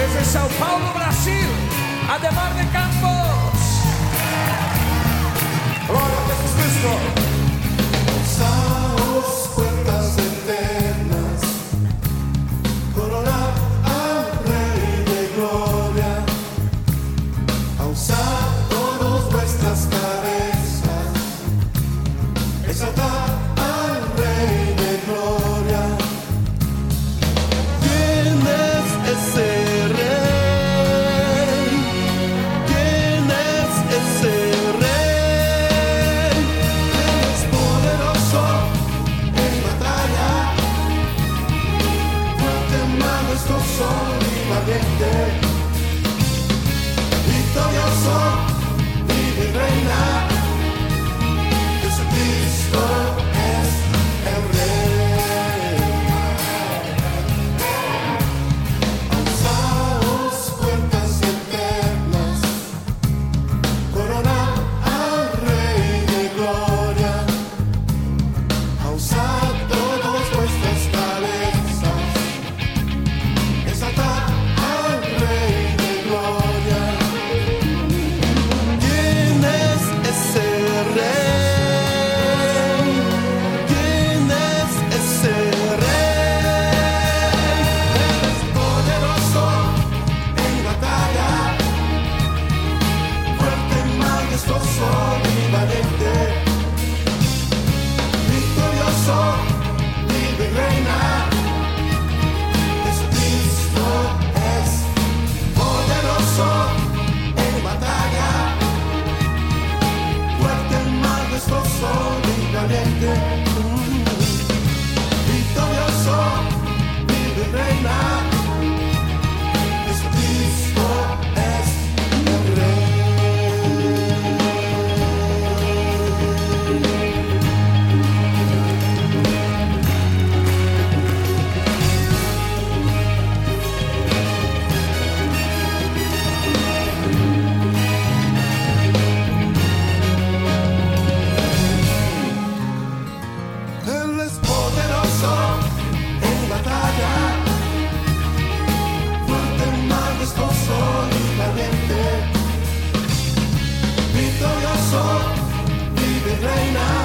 Desde Sao Paulo, Brasil, Ademar de Campos. Glória a Jesus Cristo. Puertas eternas, coronad al Rey de Gloria, alzad todos vuestras cabezas, exaltad so leva efter. Victor, jag sa, vi vill right now.